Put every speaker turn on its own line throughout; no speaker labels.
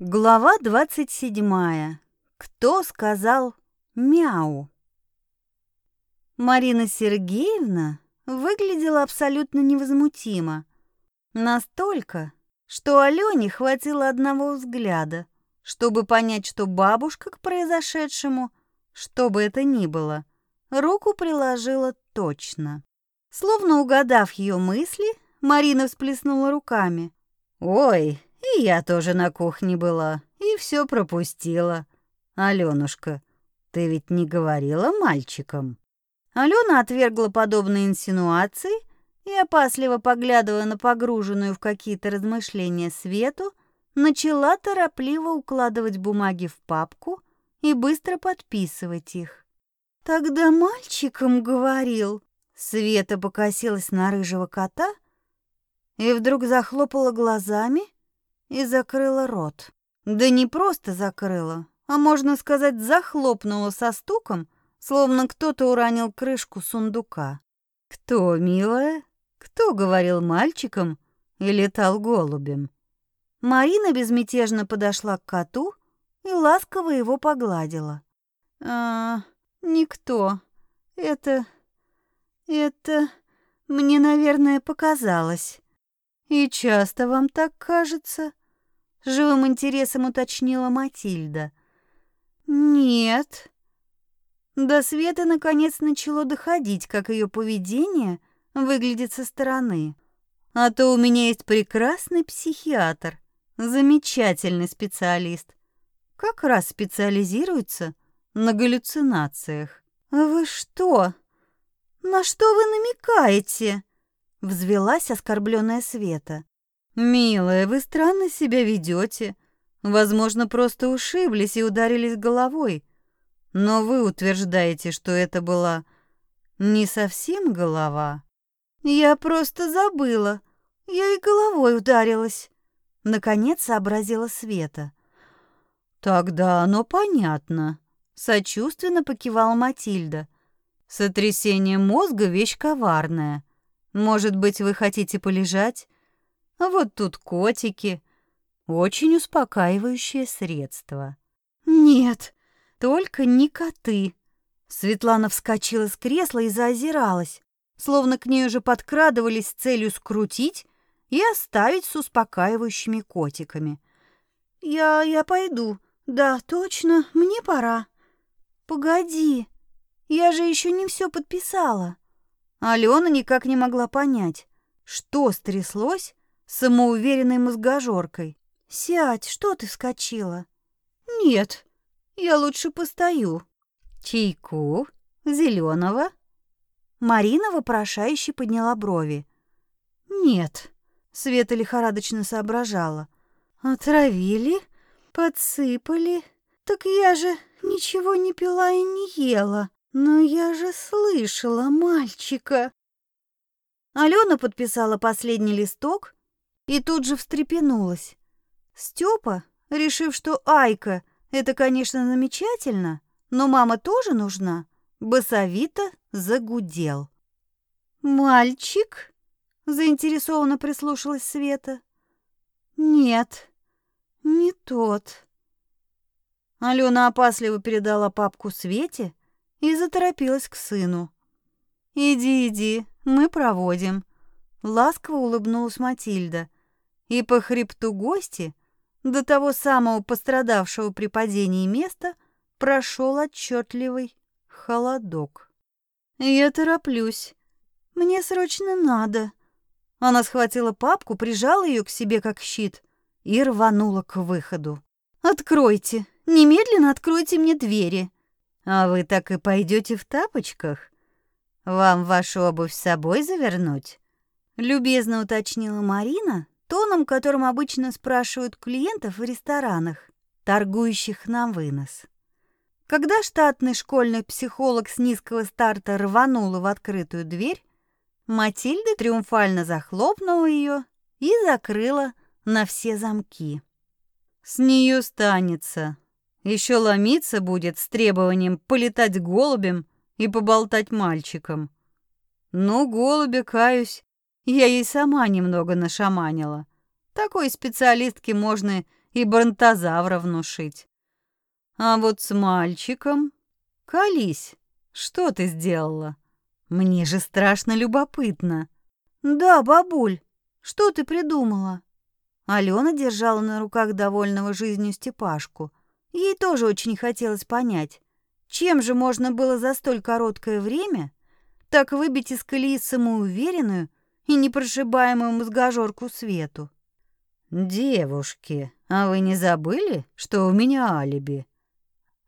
Глава 27. Кто сказал мяу? Марина Сергеевна выглядела абсолютно невозмутимо. Настолько, что Алёне хватило одного взгляда, чтобы понять, что бабушка к произошедшему, что бы это ни было, руку приложила точно. Словно угадав ее мысли, Марина всплеснула руками. «Ой, и я тоже на кухне была, и все пропустила. Алёнушка, ты ведь не говорила мальчикам?» Алена отвергла подобные инсинуации и, опасливо поглядывая на погруженную в какие-то размышления Свету, начала торопливо укладывать бумаги в папку и быстро подписывать их. «Тогда мальчикам говорил...» Света покосилась на рыжего кота и вдруг захлопала глазами и закрыла рот. Да не просто закрыла, а, можно сказать, захлопнула со стуком, словно кто-то уронил крышку сундука. «Кто, милая? Кто говорил мальчиком и летал голубем?» Марина безмятежно подошла к коту и ласково его погладила. «А, никто. Это... это... мне, наверное, показалось. И часто вам так кажется?» Живым интересом уточнила Матильда. Нет. До Светы наконец начало доходить, как ее поведение выглядит со стороны. А то у меня есть прекрасный психиатр, замечательный специалист. Как раз специализируется на галлюцинациях. Вы что? На что вы намекаете? Взвелась оскорбленная Света. «Милая, вы странно себя ведете. Возможно, просто ушиблись и ударились головой. Но вы утверждаете, что это была не совсем голова». «Я просто забыла. Я и головой ударилась», — наконец сообразила Света. «Тогда оно понятно», — сочувственно покивала Матильда. «Сотрясение мозга — вещь коварная. Может быть, вы хотите полежать?» А вот тут котики. Очень успокаивающее средство. Нет, только не коты. Светлана вскочила с кресла и заозиралась, словно к ней уже подкрадывались с целью скрутить и оставить с успокаивающими котиками. «Я... я пойду. Да, точно, мне пора». «Погоди, я же еще не все подписала». Алена никак не могла понять, что стряслось, самоуверенной мозгожоркой. «Сядь, что ты вскочила?» «Нет, я лучше постою». «Чайку? Зеленого?» Марина вопрошающе подняла брови. «Нет», — Света лихорадочно соображала. «Отравили? Подсыпали? Так я же ничего не пила и не ела. Но я же слышала мальчика». Алена подписала последний листок и тут же встрепенулась. Степа, решив, что Айка — это, конечно, замечательно, но мама тоже нужна, басовито загудел. «Мальчик?» — заинтересованно прислушалась Света. «Нет, не тот». Алена опасливо передала папку Свете и заторопилась к сыну. «Иди, иди, мы проводим», — ласково улыбнулась Матильда и по хребту гости до того самого пострадавшего при падении места прошел отчетливый холодок. «Я тороплюсь. Мне срочно надо». Она схватила папку, прижала ее к себе как щит и рванула к выходу. «Откройте! Немедленно откройте мне двери!» «А вы так и пойдете в тапочках? Вам вашу обувь с собой завернуть?» Любезно уточнила Марина, тоном, которым обычно спрашивают клиентов в ресторанах, торгующих на вынос. Когда штатный школьный психолог с низкого старта рванула в открытую дверь, Матильда триумфально захлопнула ее и закрыла на все замки. С нее станется. Еще ломиться будет с требованием полетать голубем и поболтать мальчиком. Ну, голубя, каюсь, я ей сама немного нашаманила. Такой специалистке можно и бронтозавра внушить. А вот с мальчиком... Колись, что ты сделала? Мне же страшно любопытно. Да, бабуль, что ты придумала? Алена держала на руках довольного жизнью Степашку. Ей тоже очень хотелось понять, чем же можно было за столь короткое время так выбить из колеи самоуверенную и непрошибаемую мозгожорку Свету. «Девушки, а вы не забыли, что у меня алиби?»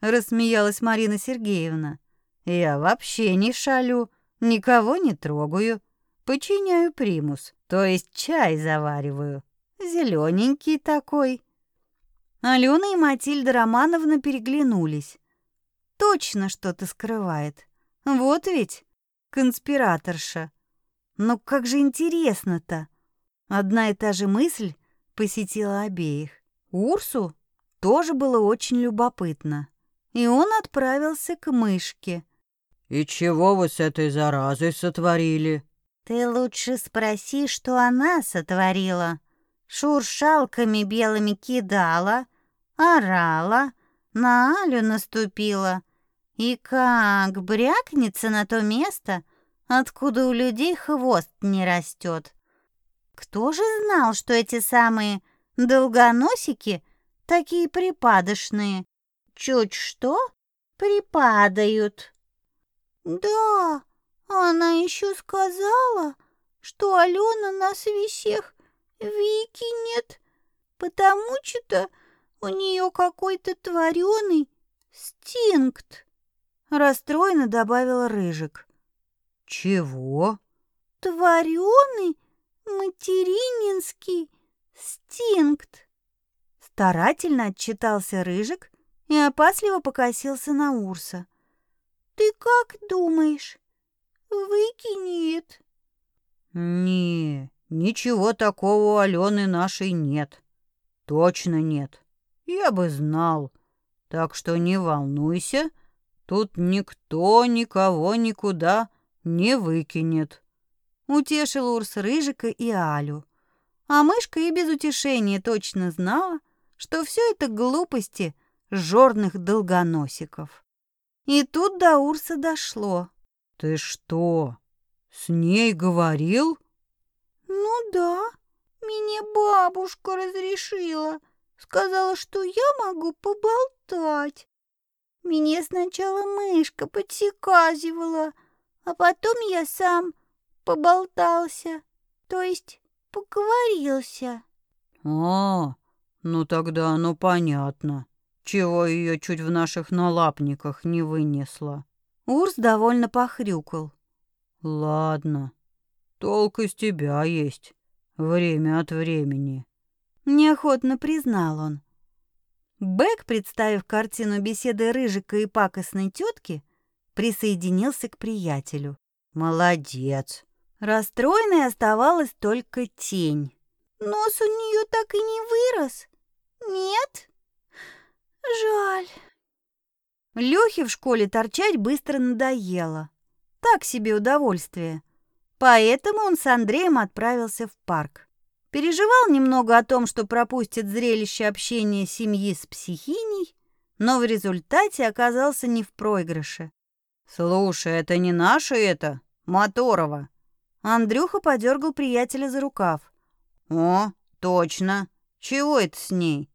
Рассмеялась Марина Сергеевна. «Я вообще не шалю, никого не трогаю, починяю примус, то есть чай завариваю, зелененький такой». Алена и Матильда Романовна переглянулись. Точно что-то скрывает. Вот ведь конспираторша. Но как же интересно-то. Одна и та же мысль посетила обеих. Урсу тоже было очень любопытно. И он отправился к мышке.
«И чего вы с этой заразой сотворили?»
«Ты лучше спроси, что она сотворила. Шуршалками белыми кидала, орала, на Алю наступила. И как брякнется на то место, откуда у людей хвост не растет. Кто же знал, что эти самые долгоносики такие припадочные? Чуть что, припадают. Да, она еще сказала, что Алена нас всех Вики нет, потому что у нее какой-то твореный стинкт. Расстроенно добавила Рыжик.
Чего?
Твореный матерининский стинкт. Старательно отчитался Рыжик и опасливо покосился на Урса. Ты как думаешь, выкинет?
Не, ничего такого у Алены нашей нет. Точно нет. Я бы знал. Так что не волнуйся, тут никто никого никуда не выкинет.
Утешил Урс Рыжика и Алю. А мышка и без утешения точно знала, что все это глупости жорных долгоносиков. И тут до Урса дошло.
«Ты что, с ней говорил?»
«Ну да, мне бабушка разрешила. Сказала, что я могу поболтать. Меня сначала мышка подсеказивала, а потом я сам поболтался, то есть поговорился.
А, ну тогда оно понятно, чего ее чуть в наших налапниках не вынесло.
Урс довольно похрюкал.
Ладно, толк из тебя есть, время от времени.
Неохотно признал он. Бэк, представив картину беседы Рыжика и пакостной тетки, присоединился к приятелю.
«Молодец!»
Расстроенной оставалась только тень. «Нос у нее так и не вырос? Нет? Жаль». Лёхе в школе торчать быстро надоело. Так себе удовольствие. Поэтому он с Андреем отправился в парк. Переживал немного о том, что пропустит зрелище общения семьи с психиней, но в результате оказался не в проигрыше.
«Слушай, это не наше это, Моторова?»
Андрюха подергал приятеля за рукав.
«О, точно. Чего это с ней?»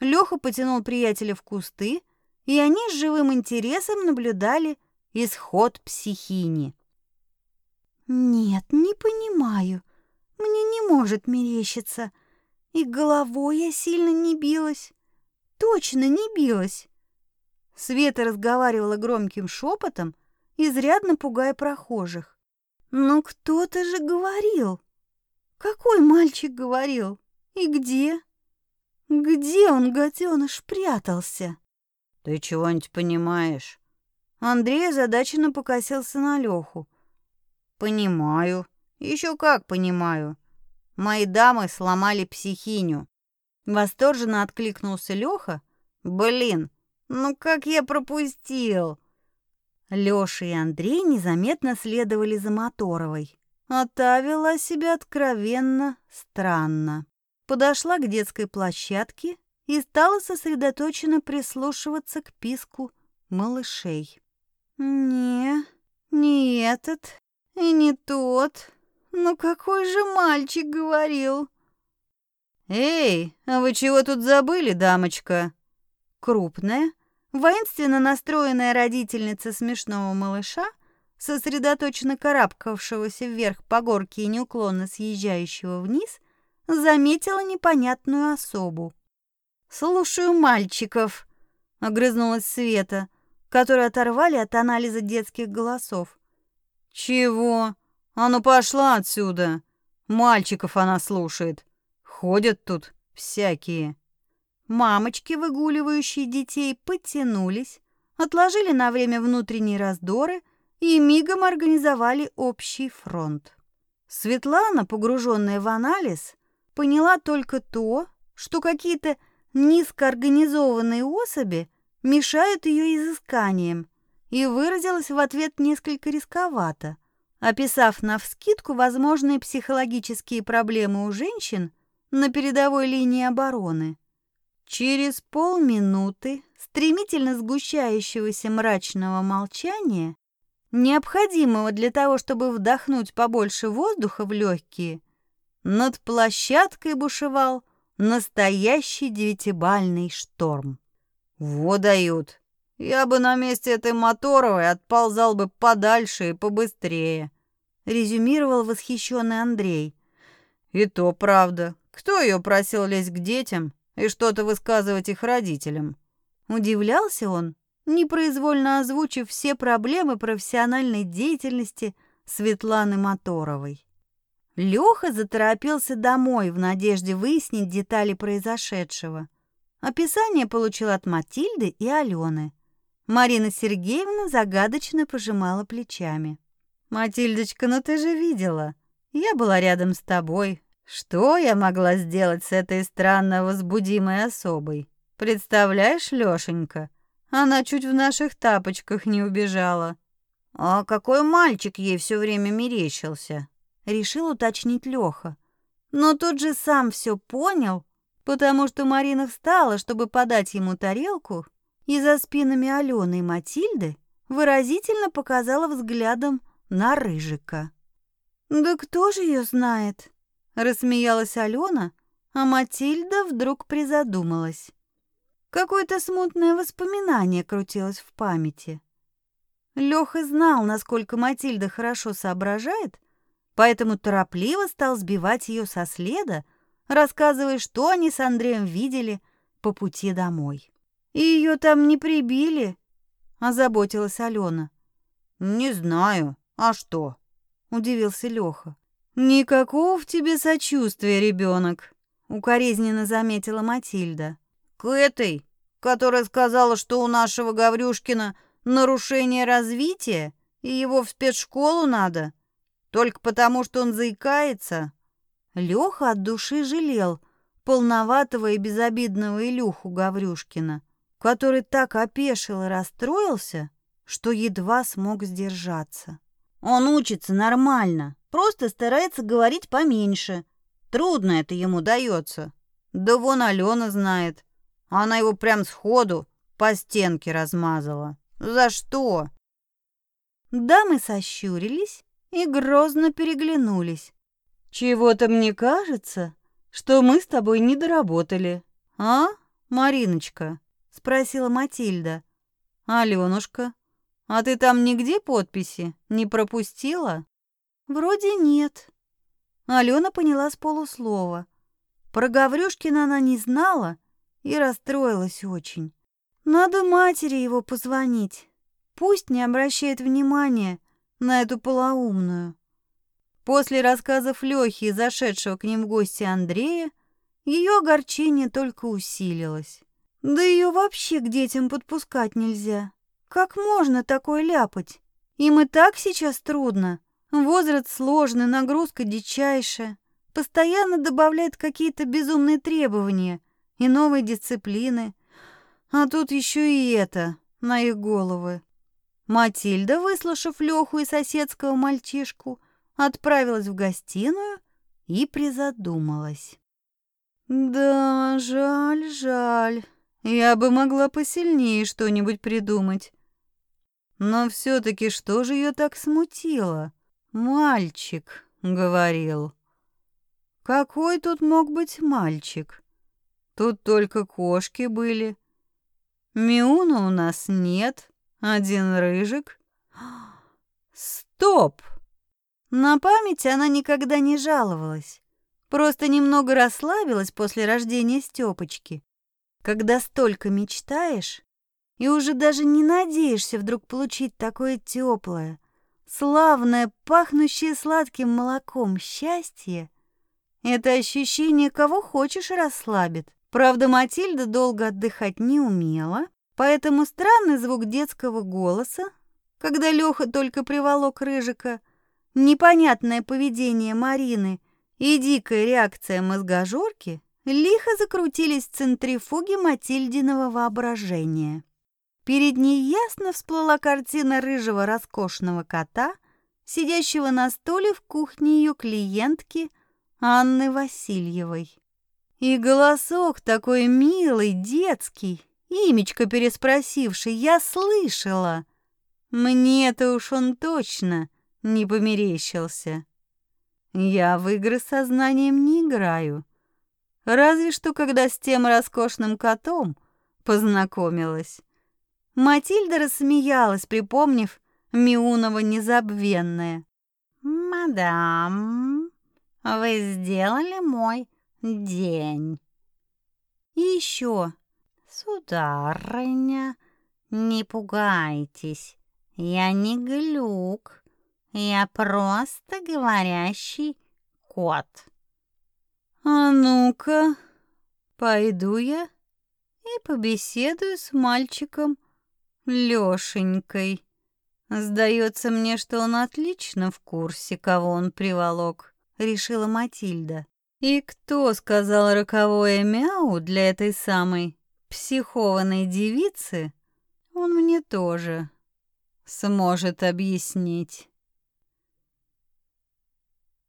Лёха потянул приятеля в кусты, и они с живым интересом наблюдали исход психини. «Нет, не понимаю», мне не может мерещиться. И головой я сильно не билась. Точно не билась. Света разговаривала громким шепотом, изрядно пугая прохожих. «Ну кто-то же говорил!» «Какой мальчик говорил? И где?» «Где он, гаденыш, прятался?»
«Ты чего-нибудь понимаешь?»
Андрей озадаченно покосился на Леху.
«Понимаю. Еще как понимаю. Мои дамы сломали психиню.
Восторженно откликнулся Леха.
Блин, ну как я пропустил?
Лёша и Андрей незаметно следовали за Моторовой. А та вела себя откровенно странно. Подошла к детской площадке и стала сосредоточенно прислушиваться к писку малышей. «Не, не этот и не тот. Ну какой же мальчик говорил?»
«Эй, а вы чего тут забыли, дамочка?»
Крупная, воинственно настроенная родительница смешного малыша, сосредоточенно карабкавшегося вверх по горке и неуклонно съезжающего вниз, заметила непонятную особу. «Слушаю мальчиков», — огрызнулась Света, которую оторвали от анализа детских голосов.
«Чего? А ну пошла отсюда! Мальчиков она слушает. Ходят тут всякие».
Мамочки, выгуливающие детей, подтянулись, отложили на время внутренние раздоры и мигом организовали общий фронт. Светлана, погруженная в анализ, поняла только то, что какие-то низкоорганизованные особи мешают ее изысканиям, и выразилась в ответ несколько рисковато, описав навскидку возможные психологические проблемы у женщин на передовой линии обороны. Через полминуты стремительно сгущающегося мрачного молчания, необходимого для того, чтобы вдохнуть побольше воздуха в легкие, над площадкой бушевал Настоящий девятибальный шторм.
Во дают. Я бы на месте этой Моторовой отползал бы подальше и побыстрее,
резюмировал восхищенный Андрей.
И то правда. Кто ее просил лезть к детям и что-то высказывать их родителям?
Удивлялся он, непроизвольно озвучив все проблемы профессиональной деятельности Светланы Моторовой. Лёха заторопился домой в надежде выяснить детали произошедшего. Описание получил от Матильды и Алены. Марина Сергеевна загадочно пожимала плечами. «Матильдочка, ну ты же видела. Я была рядом с тобой. Что я могла сделать с этой странно возбудимой особой? Представляешь, Лёшенька, она чуть в наших тапочках не убежала».
«А какой мальчик ей все время мерещился?»
решил уточнить Лёха. Но тут же сам все понял, потому что Марина встала, чтобы подать ему тарелку, и за спинами Алены и Матильды выразительно показала взглядом на Рыжика. «Да кто же ее знает?» — рассмеялась Алена, а Матильда вдруг призадумалась. Какое-то смутное воспоминание крутилось в памяти. Лёха знал, насколько Матильда хорошо соображает, поэтому торопливо стал сбивать ее со следа, рассказывая, что они с Андреем видели по пути домой. «И ее там не прибили?» — озаботилась Алена.
«Не знаю. А что?»
— удивился Леха. «Никакого в тебе сочувствия, ребенок», — укоризненно заметила Матильда.
«К этой, которая сказала, что у нашего Гаврюшкина нарушение развития, и его в спецшколу надо?» Только потому, что он заикается?
Лёха от души жалел полноватого и безобидного Илюху Гаврюшкина, который так опешил и расстроился, что едва смог сдержаться.
Он учится нормально, просто старается говорить поменьше. Трудно это ему дается. Да вон Алена знает. Она его прям сходу по стенке размазала. За что?
Дамы сощурились и грозно переглянулись. «Чего-то мне кажется, что мы с тобой не доработали, а, Мариночка?» — спросила Матильда. «Алёнушка, а ты там нигде подписи не пропустила?» «Вроде нет». Алена поняла с полуслова. Про Гаврюшкина она не знала и расстроилась очень. «Надо матери его позвонить. Пусть не обращает внимания на эту полоумную. После рассказов Лёхи и зашедшего к ним в гости Андрея, ее огорчение только усилилось. Да ее вообще к детям подпускать нельзя. Как можно такое ляпать? Им и так сейчас трудно. Возраст сложный, нагрузка дичайшая. Постоянно добавляет какие-то безумные требования и новые дисциплины. А тут еще и это на их головы. Матильда, выслушав Леху и соседского мальчишку, отправилась в гостиную и призадумалась. Да, жаль, жаль. Я бы могла посильнее что-нибудь придумать. Но все таки что же ее так смутило? Мальчик, говорил. Какой тут мог быть мальчик? Тут только кошки были. Миуна у нас нет, один рыжик. Стоп! На память она никогда не жаловалась. Просто немного расслабилась после рождения Стёпочки. Когда столько мечтаешь и уже даже не надеешься вдруг получить такое теплое, славное, пахнущее сладким молоком счастье, это ощущение кого хочешь расслабит. Правда, Матильда долго отдыхать не умела, поэтому странный звук детского голоса, когда Лёха только приволок Рыжика, непонятное поведение Марины и дикая реакция мозгожорки лихо закрутились в центрифуге Матильдиного воображения. Перед ней ясно всплыла картина рыжего роскошного кота, сидящего на стуле в кухне ее клиентки Анны Васильевой. И голосок такой милый, детский, имечко переспросивший, я слышала. Мне-то уж он точно не померещился. Я в игры сознанием не играю. Разве что когда с тем роскошным котом познакомилась. Матильда рассмеялась, припомнив Миунова незабвенное. «Мадам, вы сделали мой день». Еще, «Сударыня, не пугайтесь, я не глюк, я просто говорящий кот». «А ну-ка, пойду я и побеседую с мальчиком Лёшенькой. Сдается мне, что он отлично в курсе, кого он приволок, решила Матильда. И кто сказал роковое мяу для этой самой психованной девицы, он мне тоже сможет объяснить.